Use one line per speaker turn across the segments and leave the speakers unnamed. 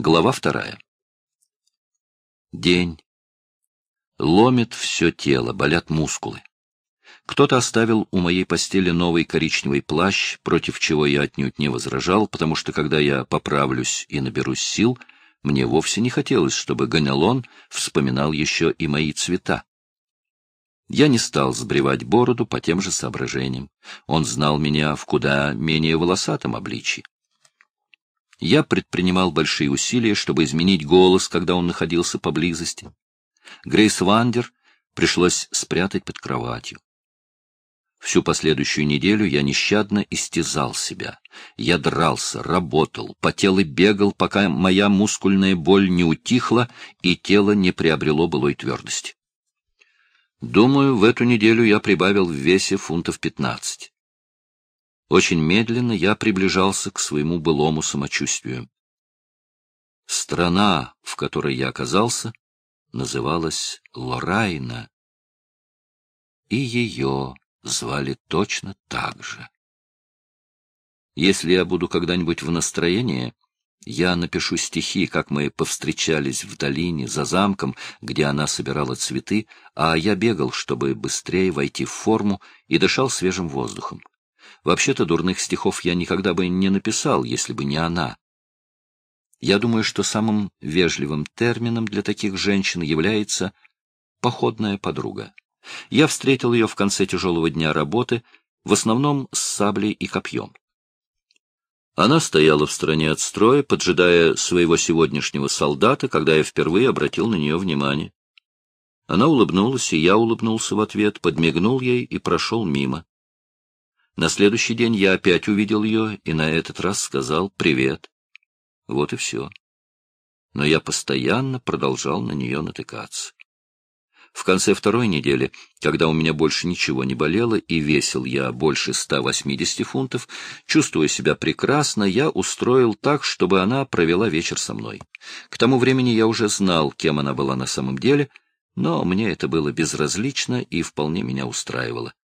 Глава вторая. День. Ломит все тело, болят мускулы. Кто-то оставил у моей постели новый коричневый плащ, против чего я отнюдь не возражал, потому что, когда я поправлюсь и наберусь сил, мне вовсе не хотелось, чтобы Ганелон вспоминал еще и мои цвета. Я не стал сбривать бороду по тем же соображениям. Он знал меня в куда менее волосатом обличии. Я предпринимал большие усилия, чтобы изменить голос, когда он находился поблизости. Грейс Вандер пришлось спрятать под кроватью. Всю последующую неделю я нещадно истязал себя. Я дрался, работал, потел и бегал, пока моя мускульная боль не утихла и тело не приобрело былой твердости. Думаю, в эту неделю я прибавил в весе фунтов пятнадцать. Очень медленно я приближался к своему былому самочувствию. Страна, в которой я оказался, называлась Лорайна, и ее звали точно так же. Если я буду когда-нибудь в настроении, я напишу стихи, как мы повстречались в долине за замком, где она собирала цветы, а я бегал, чтобы быстрее войти в форму и дышал свежим воздухом. Вообще-то дурных стихов я никогда бы не написал, если бы не она. Я думаю, что самым вежливым термином для таких женщин является «походная подруга». Я встретил ее в конце тяжелого дня работы, в основном с саблей и копьем. Она стояла в стороне от строя, поджидая своего сегодняшнего солдата, когда я впервые обратил на нее внимание. Она улыбнулась, и я улыбнулся в ответ, подмигнул ей и прошел мимо. На следующий день я опять увидел ее и на этот раз сказал «привет». Вот и все. Но я постоянно продолжал на нее натыкаться. В конце второй недели, когда у меня больше ничего не болело и весил я больше 180 фунтов, чувствуя себя прекрасно, я устроил так, чтобы она провела вечер со мной. К тому времени я уже знал, кем она была на самом деле, но мне это было безразлично и вполне меня устраивало.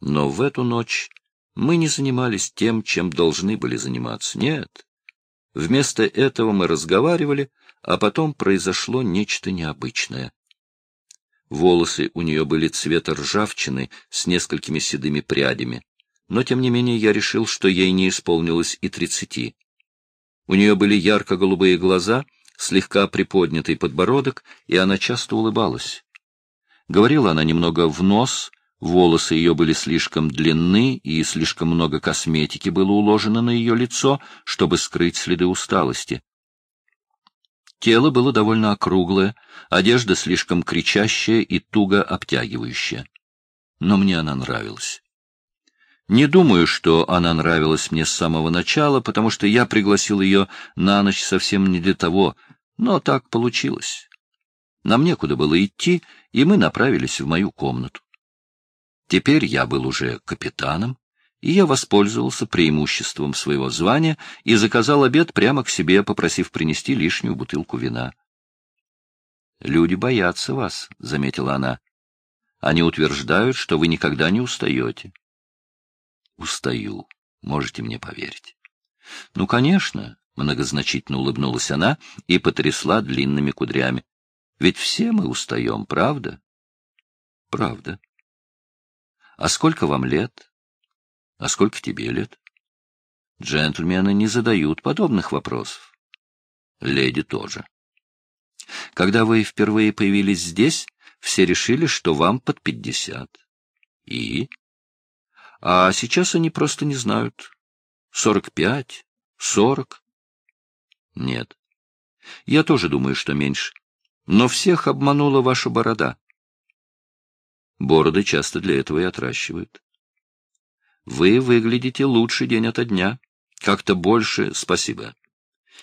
Но в эту ночь мы не занимались тем, чем должны были заниматься. Нет. Вместо этого мы разговаривали, а потом произошло нечто необычное. Волосы у нее были цвета ржавчины с несколькими седыми прядями, но, тем не менее, я решил, что ей не исполнилось и тридцати. У нее были ярко-голубые глаза, слегка приподнятый подбородок, и она часто улыбалась. Говорила она немного в нос, Волосы ее были слишком длинны, и слишком много косметики было уложено на ее лицо, чтобы скрыть следы усталости. Тело было довольно округлое, одежда слишком кричащая и туго обтягивающая. Но мне она нравилась. Не думаю, что она нравилась мне с самого начала, потому что я пригласил ее на ночь совсем не для того, но так получилось. Нам некуда было идти, и мы направились в мою комнату. Теперь я был уже капитаном, и я воспользовался преимуществом своего звания и заказал обед прямо к себе, попросив принести лишнюю бутылку вина. «Люди боятся вас», — заметила она. «Они утверждают, что вы никогда не устаете». «Устаю, можете мне поверить». «Ну, конечно», — многозначительно улыбнулась она и потрясла длинными кудрями. «Ведь все мы устаем, правда?» «Правда». А сколько вам лет? А сколько тебе лет? Джентльмены не задают подобных вопросов. Леди тоже. Когда вы впервые появились здесь, все решили, что вам под пятьдесят. И? А сейчас они просто не знают. Сорок пять? Сорок? Нет. Я тоже думаю, что меньше. Но всех обманула ваша борода. Бороды часто для этого и отращивают. Вы выглядите лучше день ото дня. Как-то больше спасибо.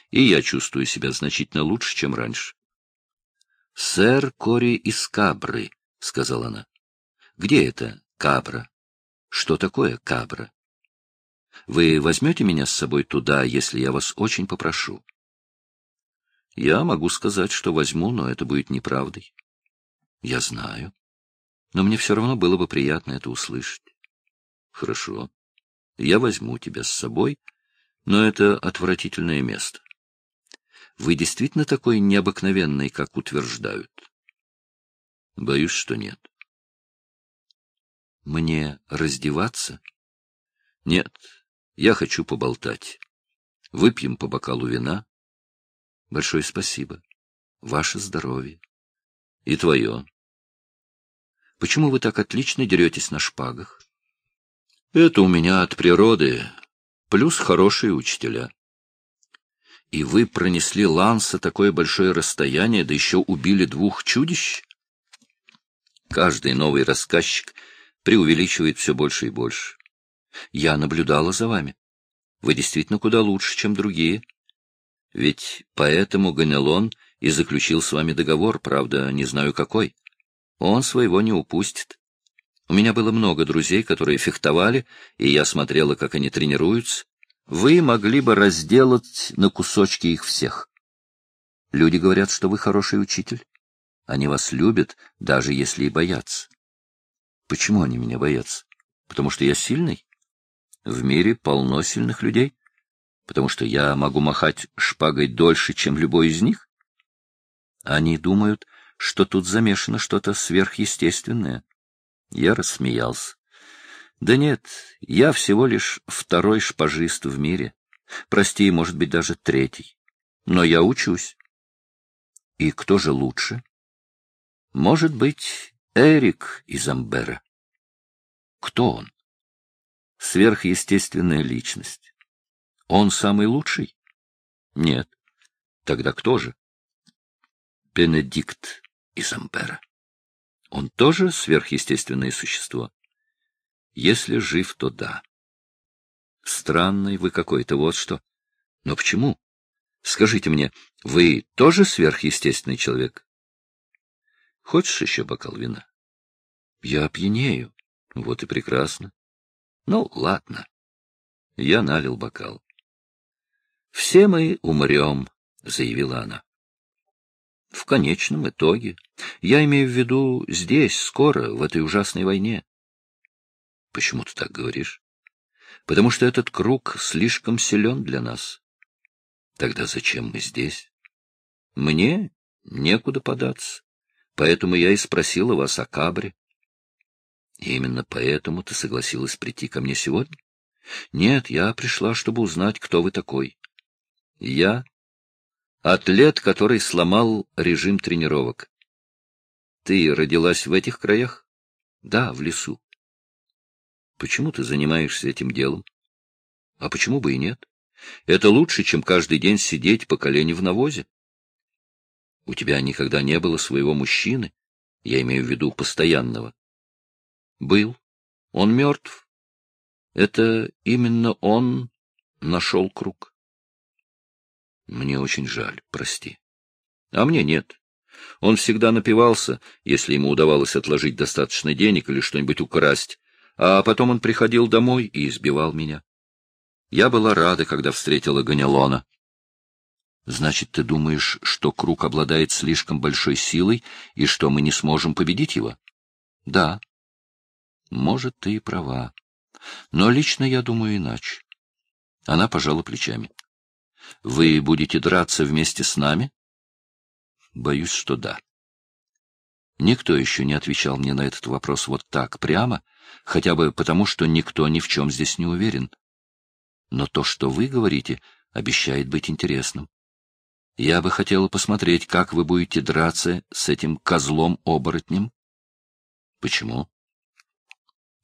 И я чувствую себя значительно лучше, чем раньше. — Сэр Кори из Кабры, — сказала она. — Где это Кабра? Что такое Кабра? Вы возьмете меня с собой туда, если я вас очень попрошу? Я могу сказать, что возьму, но это будет неправдой. Я знаю но мне все равно было бы приятно это услышать. Хорошо. Я возьму тебя с собой, но это отвратительное место. вы действительно такой необыкновенный, как утверждают? Боюсь, что нет. Мне раздеваться? Нет, я хочу поболтать. Выпьем по бокалу вина. Большое спасибо. Ваше здоровье. И твое. Почему вы так отлично деретесь на шпагах? Это у меня от природы, плюс хорошие учителя. И вы пронесли Ланса такое большое расстояние, да еще убили двух чудищ? Каждый новый рассказчик преувеличивает все больше и больше. Я наблюдала за вами. Вы действительно куда лучше, чем другие. Ведь поэтому Ганелон и заключил с вами договор, правда, не знаю какой. Он своего не упустит. У меня было много друзей, которые фехтовали, и я смотрела, как они тренируются. Вы могли бы разделать на кусочки их всех. Люди говорят, что вы хороший учитель. Они вас любят, даже если и боятся. Почему они меня боятся? Потому что я сильный? В мире полно сильных людей. Потому что я могу махать шпагой дольше, чем любой из них? Они думают, что тут замешано что-то сверхъестественное. Я рассмеялся. Да нет, я всего лишь второй шпажист в мире. Прости, может быть, даже третий. Но я учусь. И кто же лучше? Может быть, Эрик из Амбера. Кто он? Сверхъестественная личность. Он самый лучший? Нет. Тогда кто же? Бенедикт из Амбера. Он тоже сверхъестественное существо? Если жив, то да. Странный вы какой-то, вот что. Но почему? Скажите мне, вы тоже сверхъестественный человек? Хочешь еще бокал вина? Я опьянею. Вот и прекрасно. Ну, ладно. Я налил бокал. Все мы умрем, заявила она. В конечном итоге. Я имею в виду здесь, скоро, в этой ужасной войне. Почему ты так говоришь? Потому что этот круг слишком силен для нас. Тогда зачем мы здесь? Мне некуда податься. Поэтому я и спросила вас о Кабре. И именно поэтому ты согласилась прийти ко мне сегодня? Нет, я пришла, чтобы узнать, кто вы такой. Я Атлет, который сломал режим тренировок. Ты родилась в этих краях? Да, в лесу. Почему ты занимаешься этим делом? А почему бы и нет? Это лучше, чем каждый день сидеть по колени в навозе. У тебя никогда не было своего мужчины, я имею в виду постоянного. Был. Он мертв. Это именно он нашел круг. Мне очень жаль, прости. А мне нет. Он всегда напивался, если ему удавалось отложить достаточно денег или что-нибудь украсть, а потом он приходил домой и избивал меня. Я была рада, когда встретила Ганелона. Значит, ты думаешь, что круг обладает слишком большой силой и что мы не сможем победить его? Да. Может, ты и права. Но лично я думаю иначе. Она пожала плечами. Вы будете драться вместе с нами? Боюсь, что да. Никто еще не отвечал мне на этот вопрос вот так, прямо, хотя бы потому, что никто ни в чем здесь не уверен. Но то, что вы говорите, обещает быть интересным. Я бы хотела посмотреть, как вы будете драться с этим козлом-оборотнем. Почему?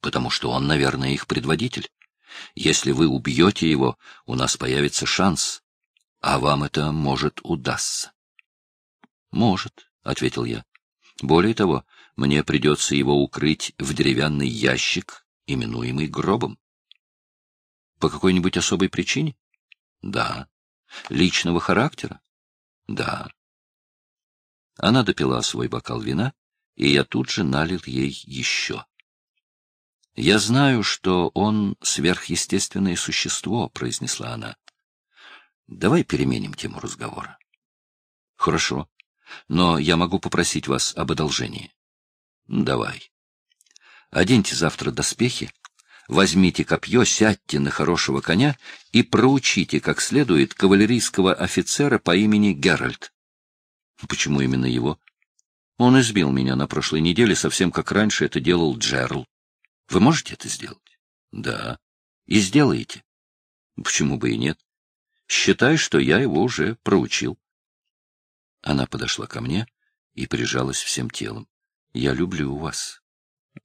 Потому что он, наверное, их предводитель. Если вы убьете его, у нас появится шанс. А вам это может удастся. — Может, — ответил я. Более того, мне придется его укрыть в деревянный ящик, именуемый гробом. — По какой-нибудь особой причине? — Да. — Личного характера? — Да. Она допила свой бокал вина, и я тут же налил ей еще. — Я знаю, что он сверхъестественное существо, — произнесла она. Давай переменим тему разговора. Хорошо. Но я могу попросить вас об одолжении. Давай. Оденьте завтра доспехи, возьмите копье, сядьте на хорошего коня и проучите как следует кавалерийского офицера по имени Геральт. Почему именно его? Он избил меня на прошлой неделе, совсем как раньше это делал Джерл. Вы можете это сделать? Да. И сделаете. Почему бы и нет? Считай, что я его уже проучил. Она подошла ко мне и прижалась всем телом. Я люблю вас.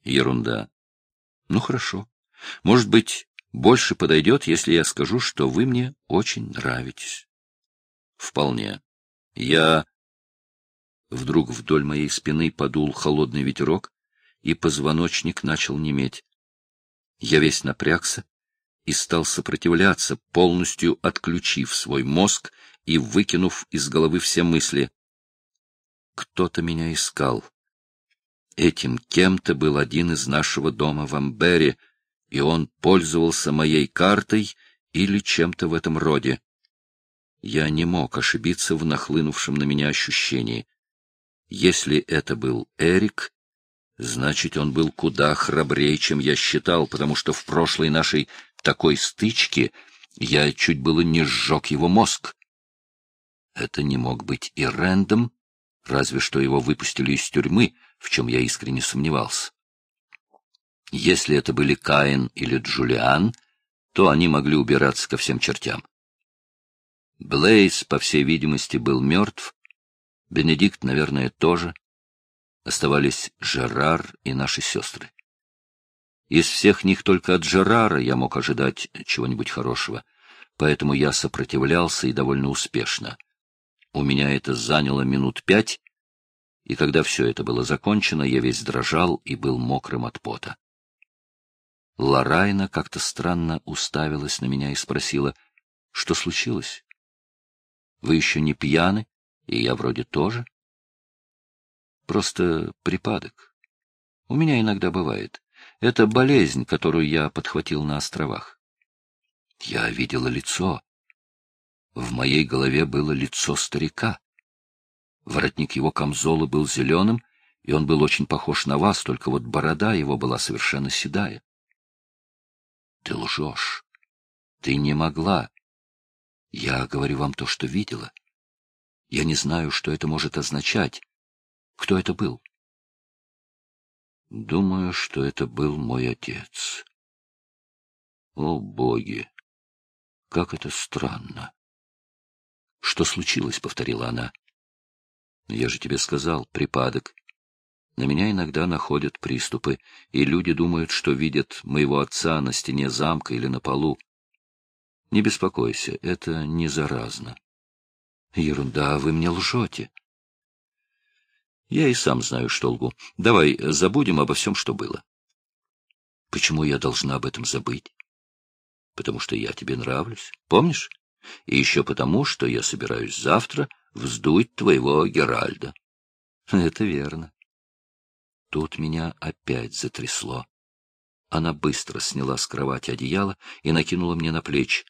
Ерунда. Ну, хорошо. Может быть, больше подойдет, если я скажу, что вы мне очень нравитесь. Вполне. Я... Вдруг вдоль моей спины подул холодный ветерок, и позвоночник начал неметь. Я весь напрягся и стал сопротивляться, полностью отключив свой мозг и выкинув из головы все мысли. Кто-то меня искал. Этим кем-то был один из нашего дома в Амбере, и он пользовался моей картой или чем-то в этом роде. Я не мог ошибиться в нахлынувшем на меня ощущении. Если это был Эрик, значит, он был куда храбрее, чем я считал, потому что в прошлой нашей такой стычке я чуть было не сжег его мозг. Это не мог быть и Рэндом, разве что его выпустили из тюрьмы, в чем я искренне сомневался. Если это были Каин или Джулиан, то они могли убираться ко всем чертям. Блейз, по всей видимости, был мертв, Бенедикт, наверное, тоже. Оставались Жерар и наши сестры. Из всех них только от Жерара я мог ожидать чего-нибудь хорошего, поэтому я сопротивлялся и довольно успешно. У меня это заняло минут пять, и когда все это было закончено, я весь дрожал и был мокрым от пота. Ларайна как-то странно уставилась на меня и спросила, что случилось? Вы еще не пьяны? И я вроде тоже. Просто припадок. У меня иногда бывает. Это болезнь, которую я подхватил на островах. Я видела лицо. В моей голове было лицо старика. Воротник его камзола был зеленым, и он был очень похож на вас, только вот борода его была совершенно седая. Ты лжешь. Ты не могла. Я говорю вам то, что видела. Я не знаю, что это может означать. Кто это был? Думаю, что это был мой отец. О, боги! Как это странно! Что случилось? — повторила она. Я же тебе сказал, припадок. На меня иногда находят приступы, и люди думают, что видят моего отца на стене замка или на полу. Не беспокойся, это не заразно. Ерунда, вы мне лжете. Я и сам знаю, что лгу. Давай забудем обо всем, что было. Почему я должна об этом забыть? Потому что я тебе нравлюсь, помнишь? И еще потому, что я собираюсь завтра вздуть твоего Геральда. Это верно. Тут меня опять затрясло. Она быстро сняла с кровати одеяло и накинула мне на плечи.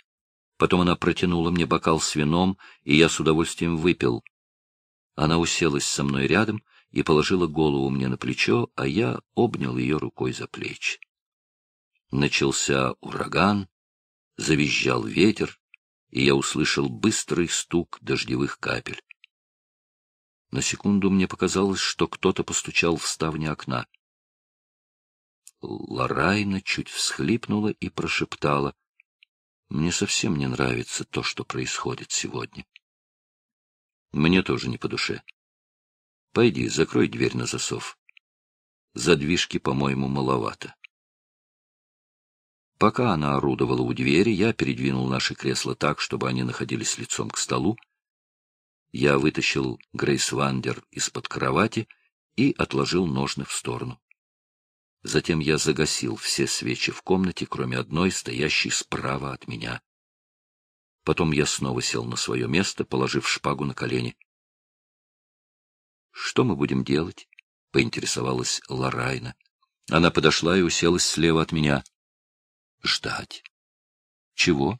Потом она протянула мне бокал с вином, и я с удовольствием выпил. Она уселась со мной рядом и положила голову мне на плечо, а я обнял ее рукой за плечи. Начался ураган, завизжал ветер, и я услышал быстрый стук дождевых капель. На секунду мне показалось, что кто-то постучал в ставни окна. Лорайна чуть всхлипнула и прошептала — мне совсем не нравится то, что происходит сегодня. Мне тоже не по душе. Пойди, закрой дверь на засов. Задвижки, по-моему, маловато. Пока она орудовала у двери, я передвинул наши кресла так, чтобы они находились лицом к столу. Я вытащил Грейс Вандер из-под кровати и отложил ножны в сторону. Затем я загасил все свечи в комнате, кроме одной, стоящей справа от меня. Потом я снова сел на свое место, положив шпагу на колени. — Что мы будем делать? — поинтересовалась Лорайна. Она подошла и уселась слева от меня. — Ждать. — Чего?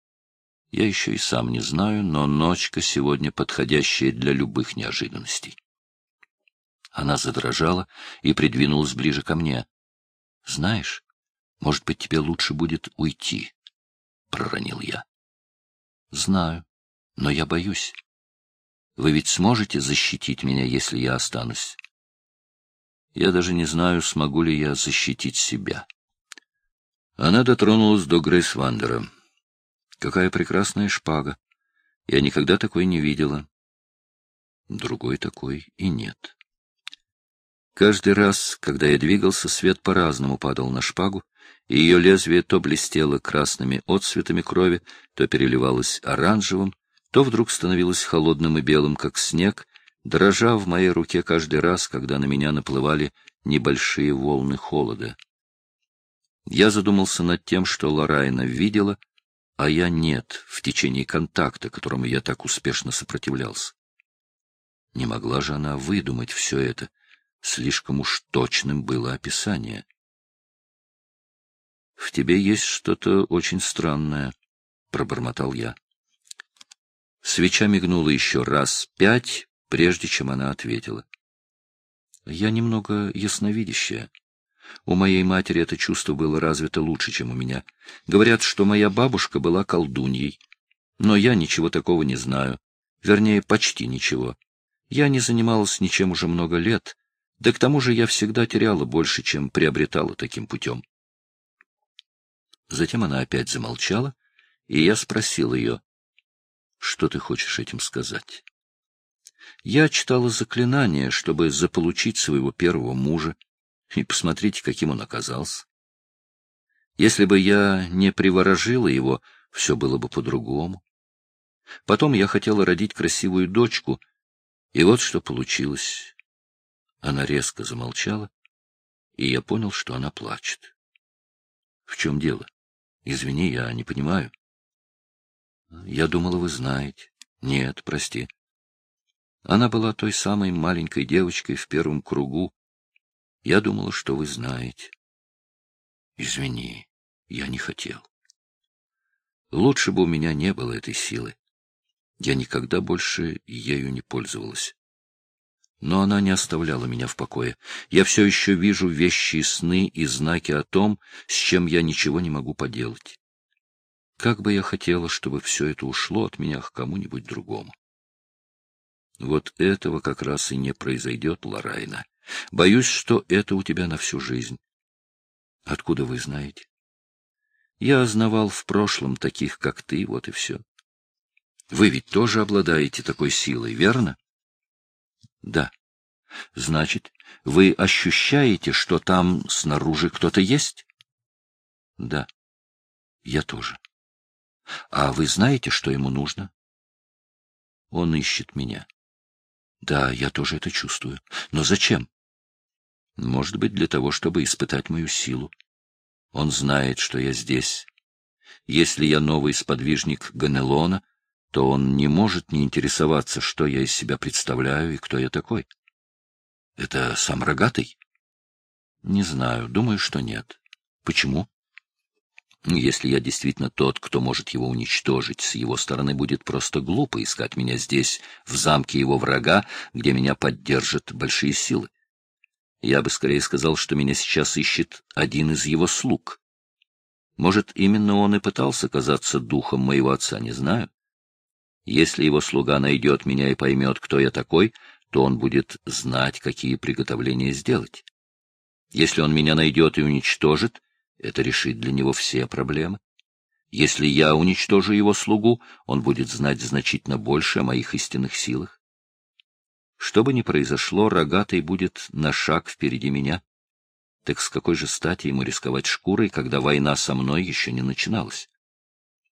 — Я еще и сам не знаю, но ночка сегодня подходящая для любых неожиданностей. Она задрожала и придвинулась ближе ко мне. — Знаешь, Может быть, тебе лучше будет уйти, — проронил я. — Знаю, но я боюсь. Вы ведь сможете защитить меня, если я останусь? Я даже не знаю, смогу ли я защитить себя. Она дотронулась до Грейс Вандера. Какая прекрасная шпага. Я никогда такой не видела. Другой такой и нет. Каждый раз, когда я двигался, свет по-разному падал на шпагу, и ее лезвие то блестело красными отцветами крови, то переливалось оранжевым, то вдруг становилось холодным и белым, как снег, дрожа в моей руке каждый раз, когда на меня наплывали небольшие волны холода. Я задумался над тем, что Лорайна видела, а я нет в течение контакта, которому я так успешно сопротивлялся. Не могла же она выдумать все это, слишком уж точным было описание. — В тебе есть что-то очень странное, — пробормотал я. Свеча мигнула еще раз пять, прежде чем она ответила. — Я немного ясновидящая. У моей матери это чувство было развито лучше, чем у меня. Говорят, что моя бабушка была колдуньей. Но я ничего такого не знаю. Вернее, почти ничего. Я не занималась ничем уже много лет, да к тому же я всегда теряла больше, чем приобретала таким путем. Затем она опять замолчала, и я спросил ее, что ты хочешь этим сказать? Я читала заклинание, чтобы заполучить своего первого мужа, и посмотрите, каким он оказался. Если бы я не приворожила его, все было бы по-другому. Потом я хотела родить красивую дочку, и вот что получилось. Она резко замолчала, и я понял, что она плачет. — В чем дело? Извини, я не понимаю. — Я думала, вы знаете. — Нет, прости. Она была той самой маленькой девочкой в первом кругу, я думала, что вы знаете. Извини, я не хотел. Лучше бы у меня не было этой силы. Я никогда больше ею не пользовалась. Но она не оставляла меня в покое. Я все еще вижу вещи сны и знаки о том, с чем я ничего не могу поделать. Как бы я хотела, чтобы все это ушло от меня к кому-нибудь другому. Вот этого как раз и не произойдет, Лорайна. Боюсь, что это у тебя на всю жизнь. Откуда вы знаете? Я знавал в прошлом таких, как ты, вот и все. Вы ведь тоже обладаете такой силой, верно? Да. Значит, вы ощущаете, что там снаружи кто-то есть? Да. Я тоже. А вы знаете, что ему нужно? Он ищет меня. Да, я тоже это чувствую. Но зачем? Может быть, для того, чтобы испытать мою силу. Он знает, что я здесь. Если я новый сподвижник Ганелона, то он не может не интересоваться, что я из себя представляю и кто я такой. Это сам рогатый? Не знаю, думаю, что нет. Почему? Если я действительно тот, кто может его уничтожить, с его стороны будет просто глупо искать меня здесь, в замке его врага, где меня поддержат большие силы. Я бы скорее сказал, что меня сейчас ищет один из его слуг. Может, именно он и пытался казаться духом моего отца, не знаю. Если его слуга найдет меня и поймет, кто я такой, то он будет знать, какие приготовления сделать. Если он меня найдет и уничтожит, это решит для него все проблемы. Если я уничтожу его слугу, он будет знать значительно больше о моих истинных силах. Что бы ни произошло, рогатый будет на шаг впереди меня. Так с какой же стати ему рисковать шкурой, когда война со мной еще не начиналась?